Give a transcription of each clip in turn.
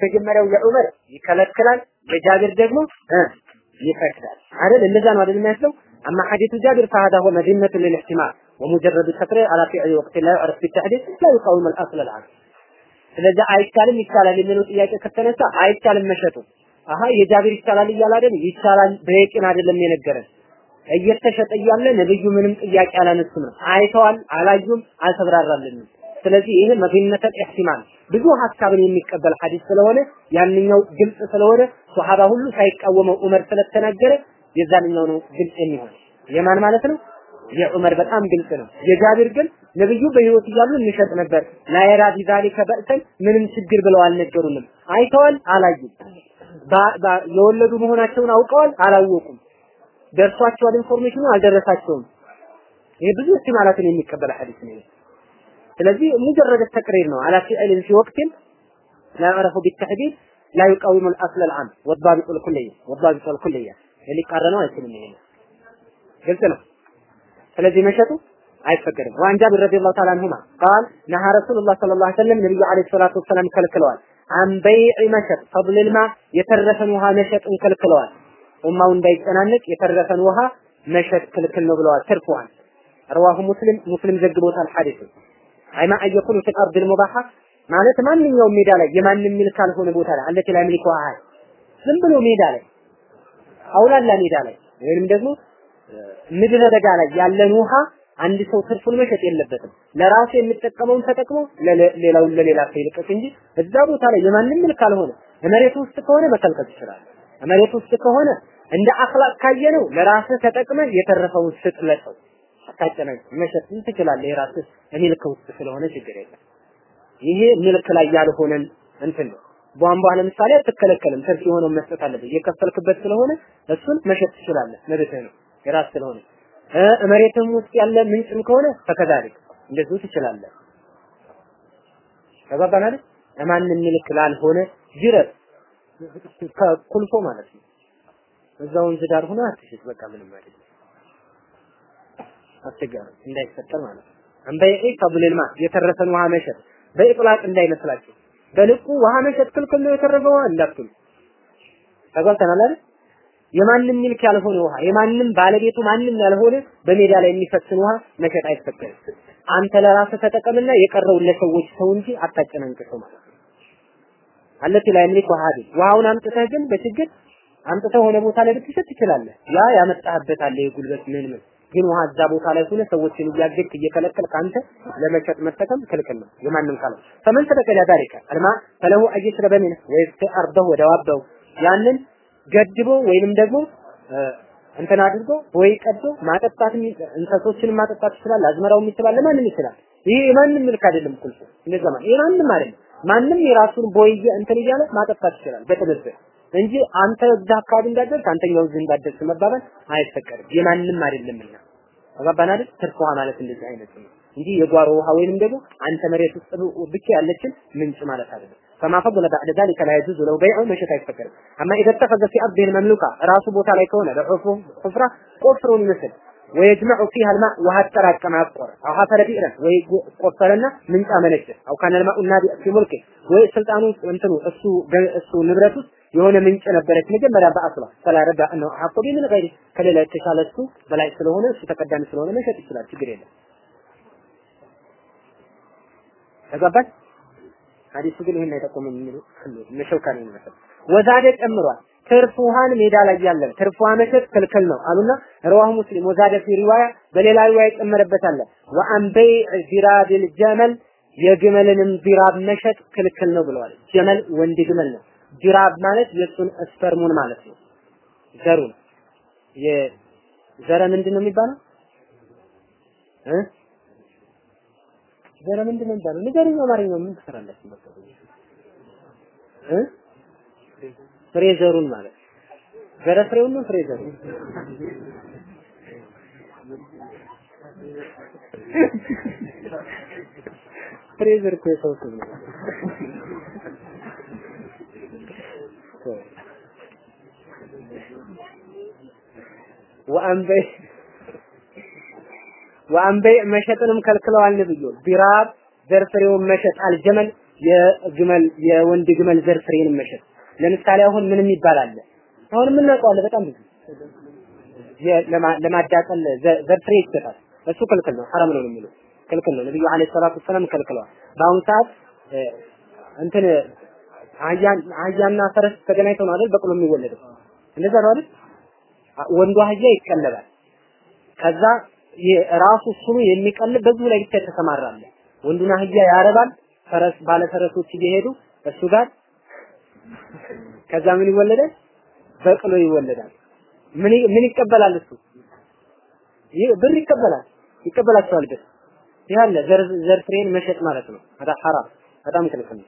መጀመሪያው የዑመር ይከለክላል፣ የጃቢር ደግሞ እ ይፈቅዳል አይደል? እንደዛ ነው አይደል የሚያስለው? أما حديث جابر فهذا هو مذمة للاحتمال ومجرد التفريع على فعل وقت لا يعرف بالتحديد لا يقاوم الأصل العام ስለዚህ አይቻልም ይቻላል የሚለው ጥያቄ ከተነሳ አይቻልም መሸጡ አሀ የጃቢር ይቻላል እያለ አይደል ይቻላል በየቂን አይደለም የነገረን እየተሸጠ እያለ ነብዩ ምንም ጥያቄ አላነሱም ነው አይተዋል አላዩም አልተብራራልንም ስለዚህ ይሄ መግነተል ኢህቲማል ብዙ ሐሳብን የሚቀበል ሐዲስ ስለሆነ ያንኛው ግልጽ ስለሆነ ሱሐባ ሁሉ ሳይቃወመው ዑመር ስለተናገረ የዛንኛው ነው ግልጽ የሚሆን የማን ማለት ነው? የዑመር በጣም ግልጽ ነው። የጃቢር ግን ነብዩ በህይወት እያሉ እንሸጥ ነበር። ላየራ ቢዛሊከ በእሰን ምንም ችግር ብለው አልነገሩንም። አይተዋል? አላዩም። የወለዱ መሆናቸውን አውቀዋል? አላወቁም። ደርሷቸዋል? information ኡ አልደረሳቸውም። ይሄ ብዙ احتمالات ን የሚቀበል ሐዲስ ነው ስለዚህ مجرد تقرير ነው على فعل في وقت لا يعرف بتحديد لا يقاوم الأصل العام والضابط الكلي والضابط الكلي ሊቃረነው አይችልም ይሄ ግልጽ ነው ስለዚህ መሸጡ አይፈቀድም። وعن جابر رضي الله تعالى عنهما قال نهى رسول الله صلى الله عليه وسلم ነብዩ عليه الصلاة والسلام ከልክለዋል። عن بيع መሸጥ فضل الماء የተረፈን ውሃ መሸጥን ከልክለዋል። ኡማው እንዳይጨናነቅ የተረፈን ውሃ መሸጥ ክልክል ነው ብለዋል። ትርፍ رواه مسلم ሙስሊም ዘግቦታል ሐዲሱ أي ما يكون في الأرض المباحة ማለት ማንኛውም ሜዳ ላይ የማንም ملك ካልሆነ ቦታ ላይ አለች ላይ ملكه አሃ ዝም ብሎ ሜዳ ላይ አውላላ ሜዳ ላይ ወይንም ደግሞ ምድረ በዳ ላይ ያለን ውሃ አንድ ሰው ትርፉን መሸጥ የለበትም። ለራሱ የሚጠቀመውን ተጠቅሞ ሌላውን ለሌላ ሰው ይልቀቅ እንጂ እዛ ቦታ ላይ የማንም ምልክ ካልሆነ መሬት ውስጥ ከሆነ መከልከል ይችላል። መሬት ውስጥ ከሆነ እንደ አኽላቅ ካየነው ለራስህ ተጠቅመ የተረፈውን ስጥ ለሰው አታጨናንቅ። መሸጥ ትችላለህ የራስህ ሚልክ ውስጥ ስለሆነ ችግር የለም። ይሄ ሚልክ ላይ ያልሆነን እንትን ነው። ቧንቧ ለምሳሌ አትከለከልም። ትርፍ የሆነው መስጠት አለበት። እየከፈልክበት ስለሆነ እሱን መሸጥ ትችላለህ። መብትህ ነው የራስ ስለሆነ መሬትም ውስጥ ያለ ምንጭም ከሆነ ፈከዛሊክ እንደዚሁ ትችላለህ። ተባባን አይደል? ለማንም ሚልክ ላልሆነ ጅረት ከኩልፎ ማለት ነው። እዛ ወንዝ ዳር ሆነ አትሽጥ፣ በቃ ምንም አይደለም። አስቸጋሪ እንዳይፈጠር ማለት ነው። አንበይዒ ፈضል ማ የተረፈን ውሃ መሸጥ በኢጥላቅ እንዳይመስላችሁ። በልቁ ውሃ መሸጥ ክልክል ነው የተረፈ ውሃ እንዳትሉ። ተጓልተናል አይደል? የማንም ሚልክ ያልሆነ ውሃ የማንም ባለቤቱ ማንም ያልሆነ በሜዳ ላይ የሚፈስን ውሃ መሸጥ አይፈቀድም። አንተ ለራስህ ተጠቀምና የቀረውን ለሰዎች ሰው እንጂ አታጨናንቅሰው ማለት ነው። አለቲ ላይ ምልክ ውሃ ውሃውን አምጥተህ ግን በችግር አምጥተህ ሆነ ቦታ ላይ ብትሸጥ ትችላለህ። ያ ያመጣህበት አለ የጉልበት ምን ምን ግን ውሃ እዛ ቦታ ላይ ሆነ ሰዎችን እያገድክ እየከለከልክ አንተ ለመሸጥ መጠቀም ክልክል ነው። የማንም ካለ ፈመን ተበቀለ ዳሪካ አልማ ፈለሁ አየሽረበ ሚን ወይስ አርደው ወደዋበው ያንን ገድቦ ወይንም ደግሞ እንትን አድርጎ ወይ ቀዶ ማጠጣት እንሰሶችን ማጠጣት ይችላል። አዝመራውም ይችላል። ለማንም ይችላል። ይሄ የማንም ምልክ አይደለም። ኩልሱ እንደዛ ማለት ይሄ ማንም አይደለም። ማንም የራሱን ቦይ እንትን እያለ ማጠጣት ይችላል በትብብር እንጂ አንተ እዛ አካባቢ እንዳደርስ አንተኛው እዚህ እንዳደርስ መባባል አይፈቀድም። የማንም አይደለምና ተባባን አይደል? ትርፍ ውሃ ማለት እንደዚህ አይነት ነው እንጂ የጓሮ ውሃ ወይንም ደግሞ አንተ መሬት ውስጥ ብቻ ያለችን ምንጭ ማለት አይደለም። فما فضل بعد ذلك لا يجوز له بيعه مشت አይፈቀድም። اما اذا اتخذ في ارضه المملوكه ራሱ ቦታ ላይ ከሆነ በሑፍራ ቆፍሮን ይመስል ወየጅመዑ ፊሃ አልማ ውሃ አጠራቀመ አቆረ። አው ሐፈረ ቢዕረን ወይ ቆፈረና ምንጭ አመነጨ። አው ካነ አልማኡ ናቢዕ ፊ ሙልኪ ወይ ስልጣኑ እንትኑ እሱ እሱ ንብረት ውስጥ የሆነ ምንጭ ነበረች መጀመሪያ በአስሏ ፈላረዳ እነሁ ሐቁ ቢምን ገይሪ ከሌላ የተሻለ እሱ በላይ ስለሆነ እሱ ተቀዳሚ ስለሆነ መሸጥ ይችላል። ችግር የለም። ተገባች ሀዲሱ ግን ይሄን አይጠቆምም የሚሉ መሸውካሪ ይመስል ወዛደ ጨምሯል። ትርፍ ሜዳ ላይ ያለን ትርፍ መሸጥ ክልክል ነው አሉና ረዋሁ ሙስሊም ወዛደ ፊ ሪዋያ በሌላ ሪዋያ ይጨመረበት አለ። ወአን በይዕ ዚራቢል ጀመል የግመልንም ዚራብ መሸጥ ክልክል ነው ብለዋል። ጀመል ወንድ ግመል ነው። ጅራብ ማለት የእሱን ስፐርሙን ማለት ነው። ዘሩን የዘረ ምንድን ነው የሚባለው? እ? ዘረ ምንድን ነው የሚባለው? ንገረኝ አማርኛው ምን ትሰራላችሁ በቃ እ ፍሬዘሩን ማለት ዘረ ፍሬውን ነው ፍሬዘሩን ፍሬዘር እኮ የሰው ስም ነው። وعن بيع وعن بيع መሸጥንም ከልክለዋል ነብዩ ضراب ዘር ፍሬውን መሸጥ الجمل የግመል የወንድ ግመል ዘር ፍሬን መሸጥ ለምሳሌ አሁን ምን የሚባል አለ? አሁን የምናውቀው አለ በጣም ብዙ ለማዳቀል ዘር ፍሬ ይሰጣል። እሱ ክልክል ነው፣ ሐራም ነው የሚለው ክልክል ነው። ነብዩ አለይሂ ሰላቱ ወሰላም ከልክለዋል። በአሁኑ ሰዓት እንትን አህያና ፈረስ ተገናኝተው ነው አይደል በቅሎ የሚወለደው እንደዛ ነው አይደል? ወንዱ አህያ ይቀለባል። ከዛ ራሱ እሱኑ የሚቀልብ በዚሁ ላይ ብቻ ተሰማራለ። ወንዱን አህያ ያረባል። ፈረስ ባለ ፈረሶች እየሄዱ እሱ ጋር ከዛ ምን ይወለዳል? በቅሎ ይወለዳል። ምን ምን ይቀበላል እሱ? ብር ይቀበላል። ይቀበላቸዋል ብር። ይህ አለ ዘር ዘር ፍሬን መሸጥ ማለት ነው። هذا حرام በጣም ክልክል ነው።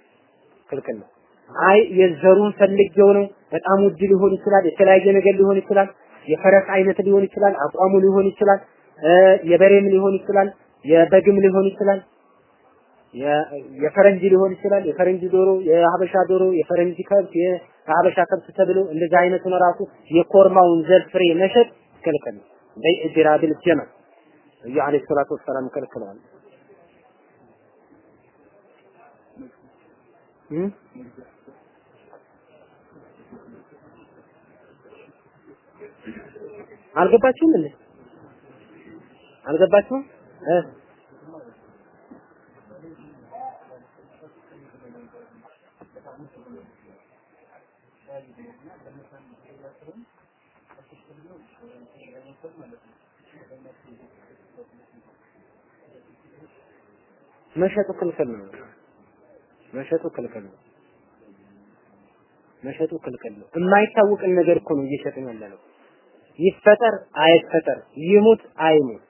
ክልክል ነው። አይ የዘሩን ፈልጌው ነው። በጣም ውድ ሊሆን ይችላል። የተለያየ ነገር ሊሆን ይችላል። የፈረስ አይነት ሊሆን ይችላል። አቋሙ ሊሆን ይችላል። የበሬም ሊሆን ይችላል። የበግም ሊሆን ይችላል። የፈረንጅ ሊሆን ይችላል። የፈረንጅ ዶሮ፣ የሀበሻ ዶሮ፣ የፈረንጅ ከብት፣ የሀበሻ ከብት ተብሎ እንደዛ አይነቱን ራሱ የኮርማውን ዘር ፍሬ መሸጥ ክልክል ነው። በይዕ ዲራብል ጀመል ነብዩ አለይሂ ሰላቱ ወሰላም ከልክለዋል። አልገባችሁም? አልገባችሁም? እ መሸጡ ክልክል ነው። መሸጡ ክልክል ነው። መሸጡ ክልክል ነው። የማይታወቅን ነገር እኮ ነው እየሸጥን ያለ ነው። ይፈጠር አይፈጠር፣ ይሙት አይሙት፣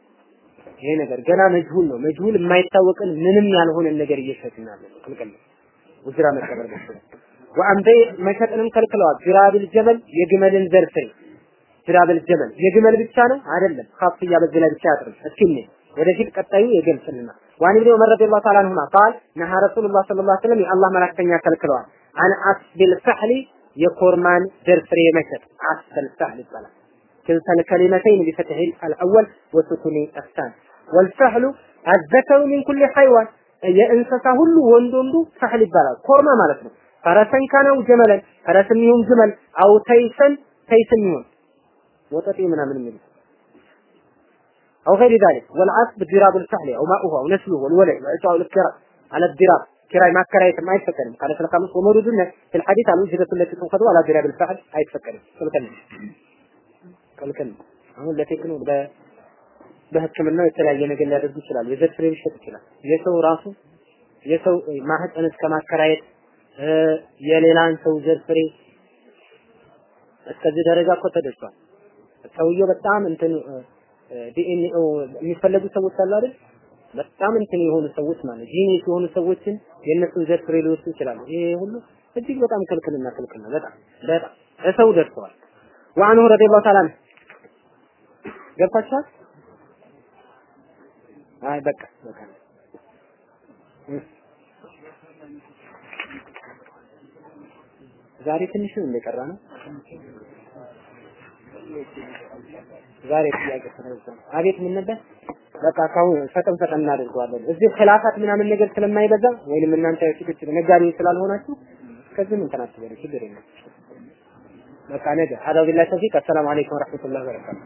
ይሄ ነገር ገና መጅሁል ነው። መጅሁል የማይታወቅን ምንም ያልሆነን ነገር እየሸጥን ያለ ነው። ክልክል ነው። ውዝራ መቀበል ነው። ወአንበ መሸጥንም ከልክለዋል። ጅራብል ጀመል የግመልን ዘር ፍሬ ጅራብል ጀመል የግመል ብቻ ነው አይደለም። ካፍያ በዚህ ላይ ብቻ አጥርም እስኪ ወደፊት ቀጣዩ ይገልጽልናል። ዋን ኢብኑ ዑመር ረዲየላሁ ተዓላ አንሁማ ቃል ነሃ ረሱሉላህ ሰለላሁ ዐለይሂ ወሰለም የአላህ መላክተኛ ከልክለዋል። አን አስቢል ፈህሊ የኮርማን ዘር ፍሬ መሸጥ አስበል ፈህል ይባላል። كلتا الكلمتين بفتح الأول وسكون الثاني والفحل الذكر من كل حيوان የእንስሳ ሁሉ ወንድ ወንዱ ፈህል ይባላል። ኮርማ ማለት ነው። ፈረሰን ካነው ጀመለን ፈረስም ይሁን ግመል አው ተይሰን ተይስም ይሁን ወጠጤ ምናምን የሚሉት أو غير ذلك والعصب ضراب الفحل أو ماؤه أو نسله والولع وإعطاء الكراء على الضراب كراي ما كراي ما يتفكرم قال في الخامس وموردنا في الحديث عن الوجهة التي تؤخذ على ضراب الفحل أي تفكرم كلكن كلكن አሁን ለቴክኖ በሕክምናው የተለያየ ነገር ሊያደርጉ ይችላሉ። የዘር ፍሬ ሊሸጥ ይችላል። የሰው ራሱ የሰው ማህፀን እስከ ማከራየት የሌላን ሰው ዘር ፍሬ እስከዚህ ደረጃ እኮ ተደርሷል። ሰውየው በጣም እንትን ዲኤንኤው የሚፈለጉ ሰዎች አሉ አይደል? በጣም እንትን የሆኑ ሰዎች ማለት genius የሆኑ ሰዎችን የእነሱን ዘር ፍሬ ሊወስዱ ይችላሉ። ይሄ ሁሉ እጅግ በጣም ክልክልና ክልክል ነው። በጣም በጣም እሰው ደርሰዋል። وعنه رضي الله تعالى ገብታችኋል? አይ በቃ በቃ ዛሬ ትንሽ ነው እንደቀራ ነው። ዛሬ ጥያቄ ተነሳ። አቤት ምን ነበር? በቃ ካሁን ፈጠን ፈጠን እናደርገዋለን። እዚህ ኺላፋት ምናምን ነገር ስለማይበዛ ወይንም እናንተ ጭቅጭቅ ነጋዴ ስላልሆናችሁ ከዚህ ምን ተናትበሉ ችግር የለም። በቃ ነገ ሀዳ ቢላሂ ተውፊቅ። አሰላሙ አለይኩም ወረሕመቱላሂ ወበረካቱ